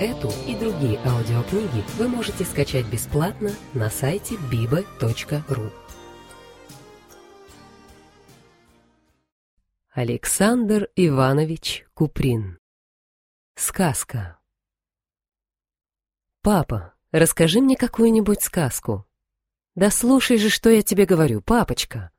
Эту и другие аудиокниги вы можете скачать бесплатно на сайте biba.ru. Александр Иванович Куприн Сказка «Папа, расскажи мне какую-нибудь сказку». «Да слушай же, что я тебе говорю, папочка».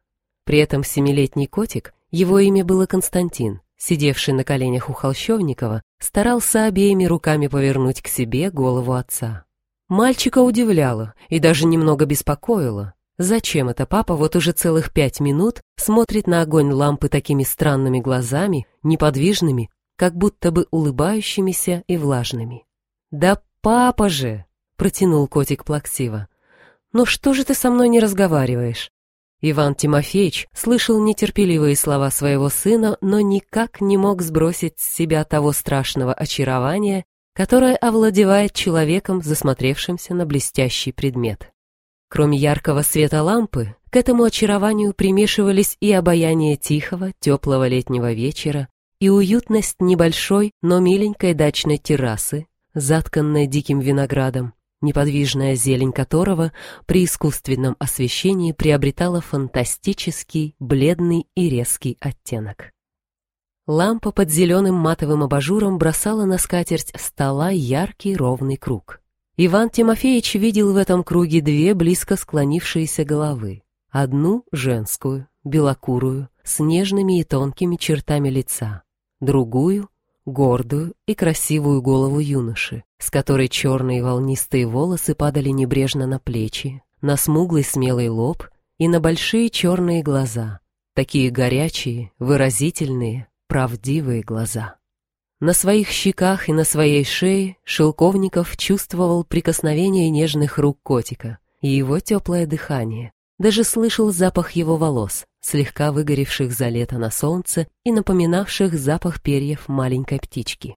При этом семилетний котик, его имя было Константин, сидевший на коленях у Холщовникова, старался обеими руками повернуть к себе голову отца. Мальчика удивляло и даже немного беспокоило. Зачем это папа вот уже целых пять минут смотрит на огонь лампы такими странными глазами, неподвижными, как будто бы улыбающимися и влажными? «Да папа же!» — протянул котик плаксиво. «Ну что же ты со мной не разговариваешь? Иван Тимофеевич слышал нетерпеливые слова своего сына, но никак не мог сбросить с себя того страшного очарования, которое овладевает человеком, засмотревшимся на блестящий предмет. Кроме яркого света лампы, к этому очарованию примешивались и обаяние тихого, теплого летнего вечера, и уютность небольшой, но миленькой дачной террасы, затканной диким виноградом, неподвижная зелень которого при искусственном освещении приобретала фантастический, бледный и резкий оттенок. Лампа под зеленым матовым абажуром бросала на скатерть стола яркий ровный круг. Иван Тимофеевич видел в этом круге две близко склонившиеся головы. Одну женскую, белокурую, с нежными и тонкими чертами лица, другую гордую и красивую голову юноши, с которой черные волнистые волосы падали небрежно на плечи, на смуглый смелый лоб и на большие черные глаза, такие горячие, выразительные, правдивые глаза. На своих щеках и на своей шее Шелковников чувствовал прикосновение нежных рук котика и его теплое дыхание, даже слышал запах его волос, слегка выгоревших за лето на солнце и напоминавших запах перьев маленькой птички.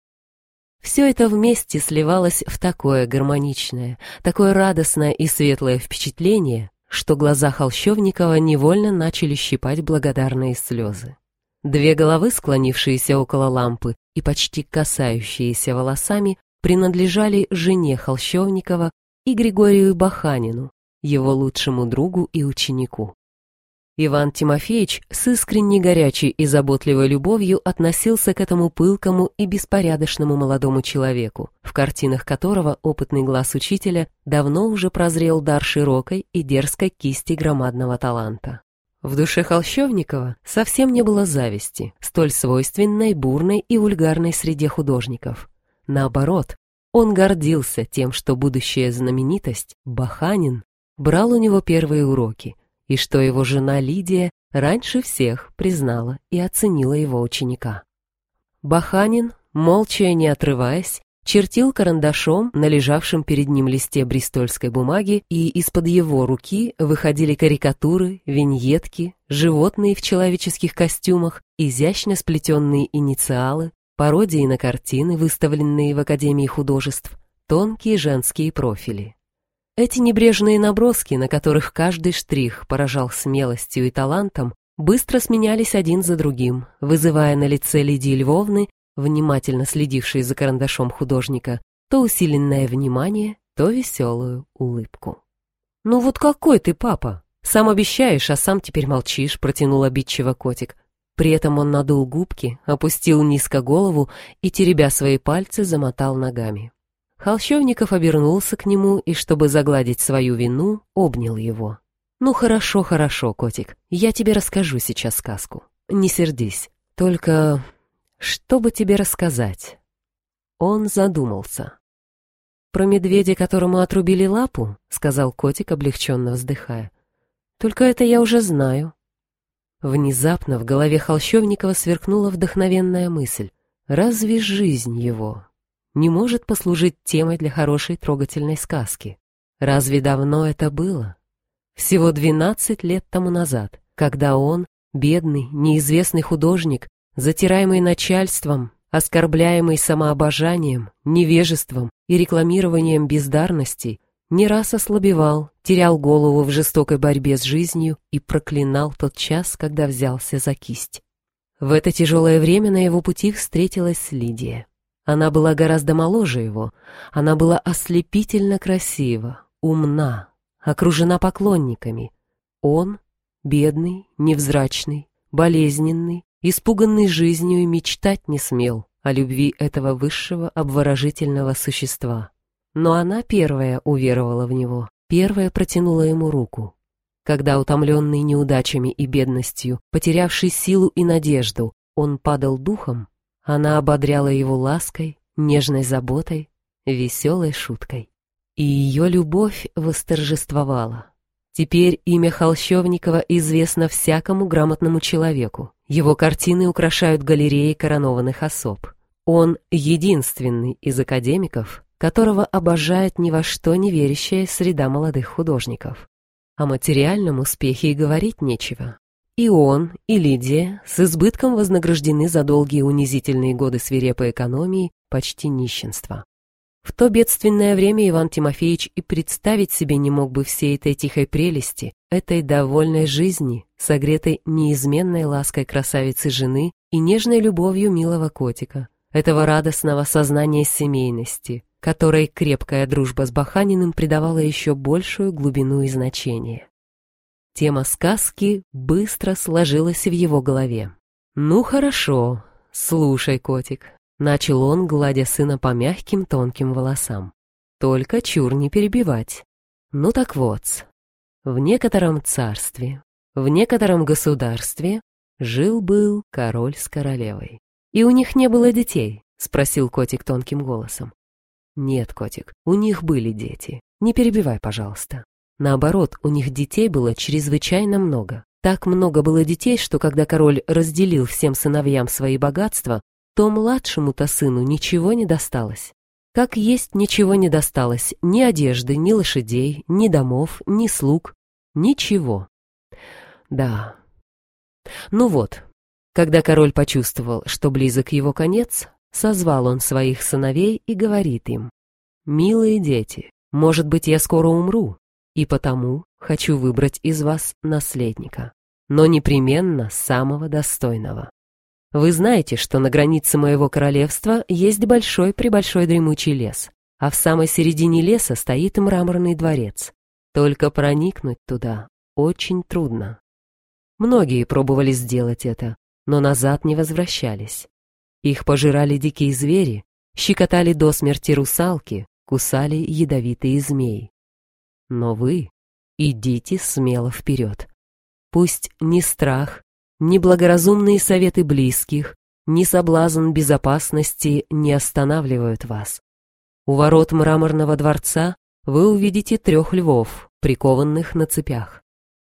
Все это вместе сливалось в такое гармоничное, такое радостное и светлое впечатление, что глаза Холщовникова невольно начали щипать благодарные слезы. Две головы, склонившиеся около лампы и почти касающиеся волосами, принадлежали жене Холщовникова и Григорию Баханину, его лучшему другу и ученику. Иван Тимофеевич с искренней горячей и заботливой любовью относился к этому пылкому и беспорядочному молодому человеку, в картинах которого опытный глаз учителя давно уже прозрел дар широкой и дерзкой кисти громадного таланта. В душе Холщовникова совсем не было зависти, столь свойственной, бурной и вульгарной среде художников. Наоборот, он гордился тем, что будущая знаменитость, Баханин, брал у него первые уроки – и что его жена Лидия раньше всех признала и оценила его ученика. Баханин, молча и не отрываясь, чертил карандашом на лежавшем перед ним листе бристольской бумаги, и из-под его руки выходили карикатуры, виньетки, животные в человеческих костюмах, изящно сплетенные инициалы, пародии на картины, выставленные в Академии художеств, тонкие женские профили. Эти небрежные наброски, на которых каждый штрих поражал смелостью и талантом, быстро сменялись один за другим, вызывая на лице Лидии Львовны, внимательно следившей за карандашом художника, то усиленное внимание, то веселую улыбку. «Ну вот какой ты, папа? Сам обещаешь, а сам теперь молчишь», — протянул обидчиво котик. При этом он надул губки, опустил низко голову и, теребя свои пальцы, замотал ногами. Холщовников обернулся к нему и, чтобы загладить свою вину, обнял его. «Ну хорошо, хорошо, котик, я тебе расскажу сейчас сказку. Не сердись. Только что бы тебе рассказать?» Он задумался. «Про медведя, которому отрубили лапу?» — сказал котик, облегченно вздыхая. «Только это я уже знаю». Внезапно в голове Холщовникова сверкнула вдохновенная мысль. «Разве жизнь его не может послужить темой для хорошей трогательной сказки. Разве давно это было? Всего 12 лет тому назад, когда он, бедный, неизвестный художник, затираемый начальством, оскорбляемый самообожанием, невежеством и рекламированием бездарностей, не раз ослабевал, терял голову в жестокой борьбе с жизнью и проклинал тот час, когда взялся за кисть. В это тяжелое время на его пути встретилась Лидия. Она была гораздо моложе его. Она была ослепительно красива, умна, окружена поклонниками. Он, бедный, невзрачный, болезненный, испуганный жизнью и мечтать не смел о любви этого высшего обворожительного существа. Но она первая уверовала в него, первая протянула ему руку. Когда, утомленный неудачами и бедностью, потерявший силу и надежду, он падал духом, она ободряла его лаской, нежной заботой, веселой шуткой. И ее любовь восторжествовала. Теперь имя Холщовникова известно всякому грамотному человеку. Его картины украшают галереи коронованных особ. Он единственный из академиков, которого обожает ни во что не верящая среда молодых художников. О материальном успехе и говорить нечего. И он, и Лидия с избытком вознаграждены за долгие унизительные годы свирепой экономии, почти нищенства. В то бедственное время Иван Тимофеевич и представить себе не мог бы всей этой тихой прелести, этой довольной жизни, согретой неизменной лаской красавицы жены и нежной любовью милого котика, этого радостного сознания семейности, которой крепкая дружба с Баханиным придавала еще большую глубину и значение. Тема сказки быстро сложилась в его голове. «Ну хорошо, слушай, котик», — начал он, гладя сына по мягким тонким волосам. «Только чур не перебивать. Ну так вот, в некотором царстве, в некотором государстве жил-был король с королевой. И у них не было детей?» — спросил котик тонким голосом. «Нет, котик, у них были дети. Не перебивай, пожалуйста. Наоборот, у них детей было чрезвычайно много. Так много было детей, что когда король разделил всем сыновьям свои богатства, то младшему-то сыну ничего не досталось. Как есть ничего не досталось, ни одежды, ни лошадей, ни домов, ни слуг, ничего. Да. Ну вот, когда король почувствовал, что близок его конец, созвал он своих сыновей и говорит им, «Милые дети, может быть, я скоро умру, и потому хочу выбрать из вас наследника, но непременно самого достойного. Вы знаете, что на границе моего королевства есть большой-пребольшой дремучий лес, а в самой середине леса стоит мраморный дворец. Только проникнуть туда очень трудно. Многие пробовали сделать это, но назад не возвращались. Их пожирали дикие звери, щекотали до смерти русалки, кусали ядовитые змеи. Но вы идите смело вперед. Пусть ни страх, ни благоразумные советы близких, ни соблазн безопасности не останавливают вас. У ворот мраморного дворца вы увидите трех львов, прикованных на цепях.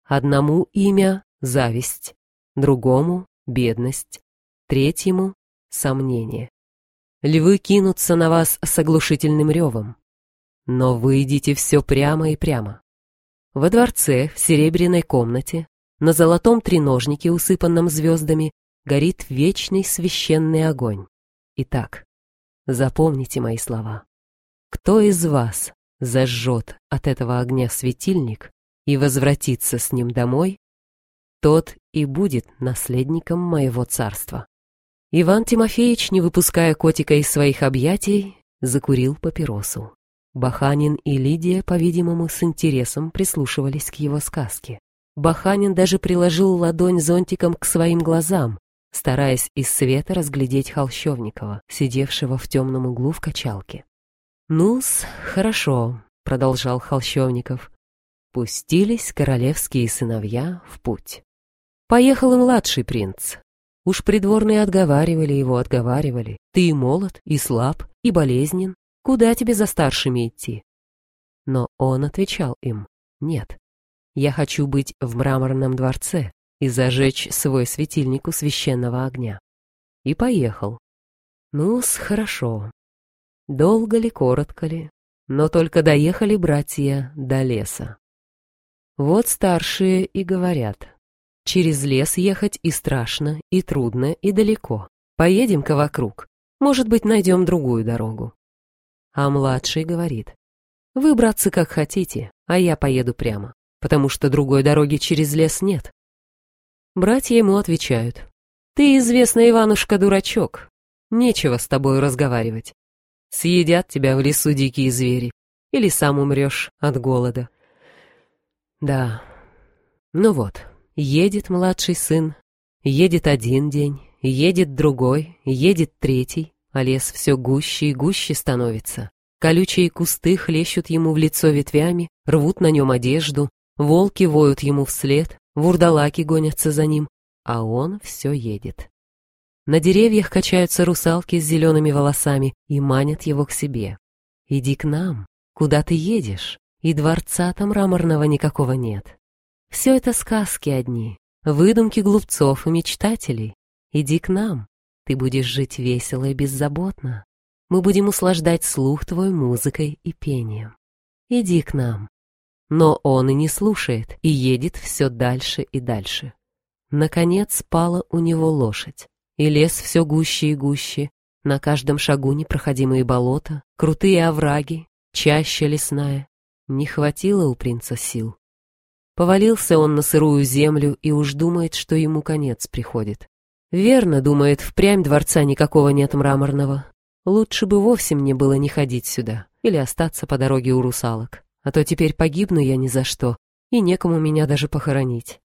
Одному имя — зависть, другому — бедность, третьему — сомнение. Львы кинутся на вас с оглушительным ревом. Но выйдите все прямо и прямо. Во дворце, в серебряной комнате, на золотом треножнике, усыпанном звездами, горит вечный священный огонь. Итак, запомните мои слова. Кто из вас зажжет от этого огня светильник и возвратится с ним домой, тот и будет наследником моего царства. Иван Тимофеевич, не выпуская котика из своих объятий, закурил папиросу. Баханин и Лидия, по-видимому, с интересом прислушивались к его сказке. Баханин даже приложил ладонь зонтиком к своим глазам, стараясь из света разглядеть Холщовникова, сидевшего в темном углу в качалке. «Ну-с, хорошо», — продолжал Холщовников. Пустились королевские сыновья в путь. Поехал и младший принц. Уж придворные отговаривали его, отговаривали. Ты и молод, и слаб, и болезнен, Куда тебе за старшими идти? Но он отвечал им, нет, я хочу быть в мраморном дворце и зажечь свой светильник у священного огня. И поехал. Ну-с, хорошо. Долго ли, коротко ли, но только доехали братья до леса. Вот старшие и говорят, через лес ехать и страшно, и трудно, и далеко. Поедем-ка вокруг, может быть, найдем другую дорогу. А младший говорит, «Вы, братцы, как хотите, а я поеду прямо, потому что другой дороги через лес нет». Братья ему отвечают, «Ты, известный Иванушка, дурачок. Нечего с тобой разговаривать. Съедят тебя в лесу дикие звери, или сам умрешь от голода. Да, ну вот, едет младший сын, едет один день, едет другой, едет третий, а лес все гуще и гуще становится. Колючие кусты хлещут ему в лицо ветвями, рвут на нем одежду, волки воют ему вслед, вурдалаки гонятся за ним, а он все едет. На деревьях качаются русалки с зелеными волосами и манят его к себе. «Иди к нам, куда ты едешь?» И дворца там мраморного никакого нет. Все это сказки одни, выдумки глупцов и мечтателей. Иди к нам, ты будешь жить весело и беззаботно. Мы будем услаждать слух твой музыкой и пением. Иди к нам. Но он и не слушает, и едет все дальше и дальше. Наконец спала у него лошадь, и лес все гуще и гуще, на каждом шагу непроходимые болота, крутые овраги, чаща лесная. Не хватило у принца сил. Повалился он на сырую землю и уж думает, что ему конец приходит. Верно, думает, впрямь дворца никакого нет мраморного. Лучше бы вовсе мне было не ходить сюда или остаться по дороге у русалок. А то теперь погибну я ни за что, и некому меня даже похоронить.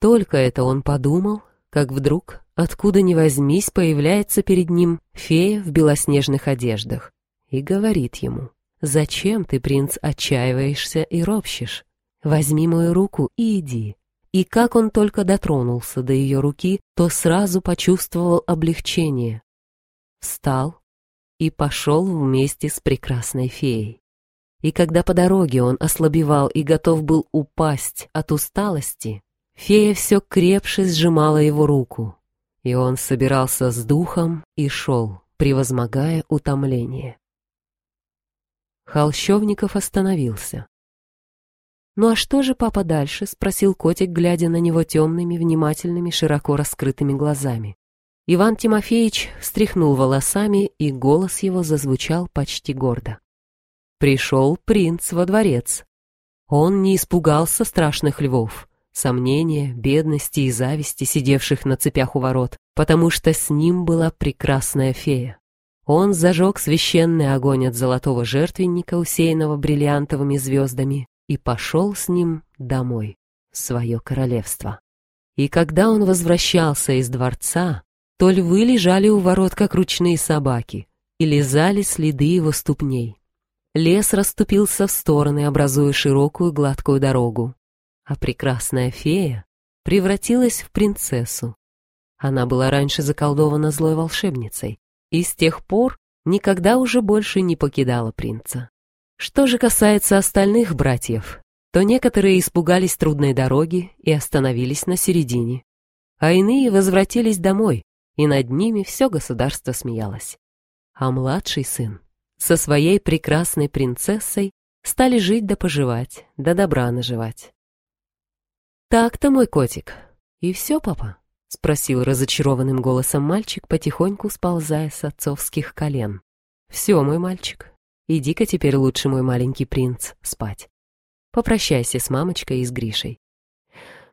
Только это он подумал, как вдруг, откуда ни возьмись, появляется перед ним фея в белоснежных одеждах и говорит ему, «Зачем ты, принц, отчаиваешься и ропщешь? Возьми мою руку и иди». И как он только дотронулся до ее руки, то сразу почувствовал облегчение. Встал и пошел вместе с прекрасной феей. И когда по дороге он ослабевал и готов был упасть от усталости, Фея все крепше сжимала его руку, и он собирался с духом и шел, превозмогая утомление. Холщовников остановился. «Ну а что же папа дальше?» — спросил котик, глядя на него темными, внимательными, широко раскрытыми глазами. Иван Тимофеевич встряхнул волосами, и голос его зазвучал почти гордо. Пришел принц во дворец. Он не испугался страшных львов сомнения, бедности и зависти, сидевших на цепях у ворот, потому что с ним была прекрасная фея. Он зажег священный огонь от золотого жертвенника, усеянного бриллиантовыми звездами, и пошел с ним домой, в свое королевство. И когда он возвращался из дворца, то львы лежали у ворот, как ручные собаки, и лизали следы его ступней. Лес расступился в стороны, образуя широкую гладкую дорогу а прекрасная фея превратилась в принцессу. Она была раньше заколдована злой волшебницей и с тех пор никогда уже больше не покидала принца. Что же касается остальных братьев, то некоторые испугались трудной дороги и остановились на середине, а иные возвратились домой, и над ними все государство смеялось. А младший сын со своей прекрасной принцессой стали жить да поживать, да добра наживать. «Так-то, мой котик. И все, папа?» — спросил разочарованным голосом мальчик, потихоньку сползая с отцовских колен. «Все, мой мальчик. Иди-ка теперь лучше, мой маленький принц, спать. Попрощайся с мамочкой и с Гришей».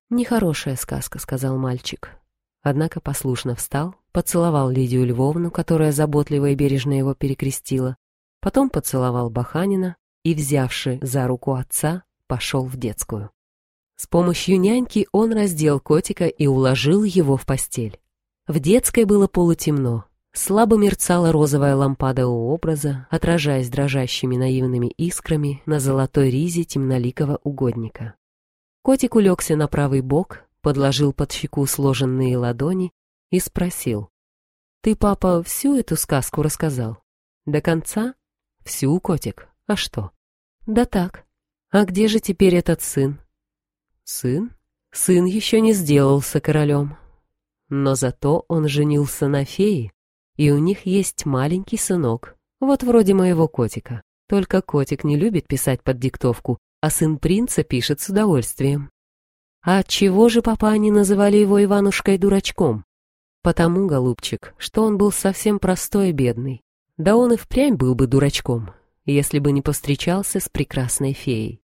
«Нехорошая сказка», — сказал мальчик. Однако послушно встал, поцеловал Лидию Львовну, которая заботливо и бережно его перекрестила, потом поцеловал Баханина и, взявши за руку отца, пошел в детскую. С помощью няньки он раздел котика и уложил его в постель. В детской было полутемно. Слабо мерцала розовая лампада у образа, отражаясь дрожащими наивными искрами на золотой ризе темноликого угодника. Котик улегся на правый бок, подложил под щеку сложенные ладони и спросил. «Ты, папа, всю эту сказку рассказал? До конца? Всю, котик. А что?» «Да так. А где же теперь этот сын? Сын? Сын еще не сделался королем. Но зато он женился на фее, и у них есть маленький сынок, вот вроде моего котика. Только котик не любит писать под диктовку, а сын принца пишет с удовольствием. А отчего же папа они называли его Иванушкой-дурачком? Потому, голубчик, что он был совсем простой и бедный. Да он и впрямь был бы дурачком, если бы не повстречался с прекрасной феей.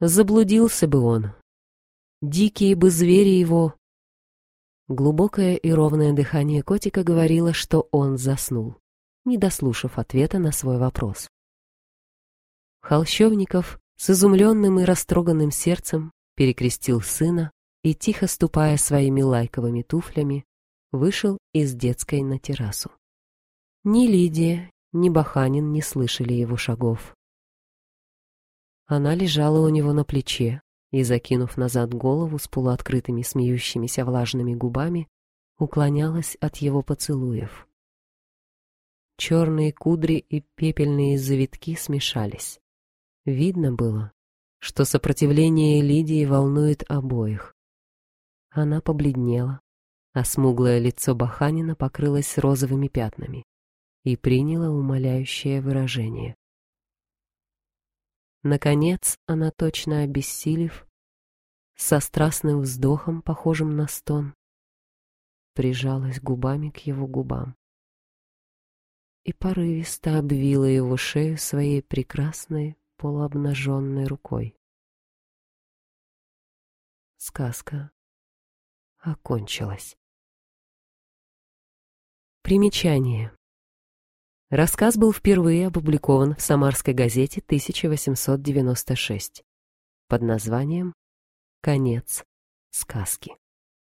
Заблудился бы он, Дикие бы звери его Глубокое и ровное дыхание котика говорило, что он заснул, не дослушав ответа на свой вопрос. Холщовников с изумленным и растроганным сердцем перекрестил сына и, тихо ступая своими лайковыми туфлями, вышел из детской на террасу. Ни Лидия, ни Баханин не слышали его шагов. Она лежала у него на плече и, закинув назад голову с полуоткрытыми смеющимися влажными губами, уклонялась от его поцелуев. Черные кудри и пепельные завитки смешались. Видно было, что сопротивление Лидии волнует обоих. Она побледнела, а смуглое лицо Баханина покрылось розовыми пятнами и приняло умоляющее выражение. Наконец, она, точно обессилев, со страстным вздохом, похожим на стон, прижалась губами к его губам и порывисто обвила его шею своей прекрасной полуобнаженной рукой. Сказка окончилась. Примечание. Рассказ был впервые опубликован в Самарской газете 1896 под названием «Конец сказки».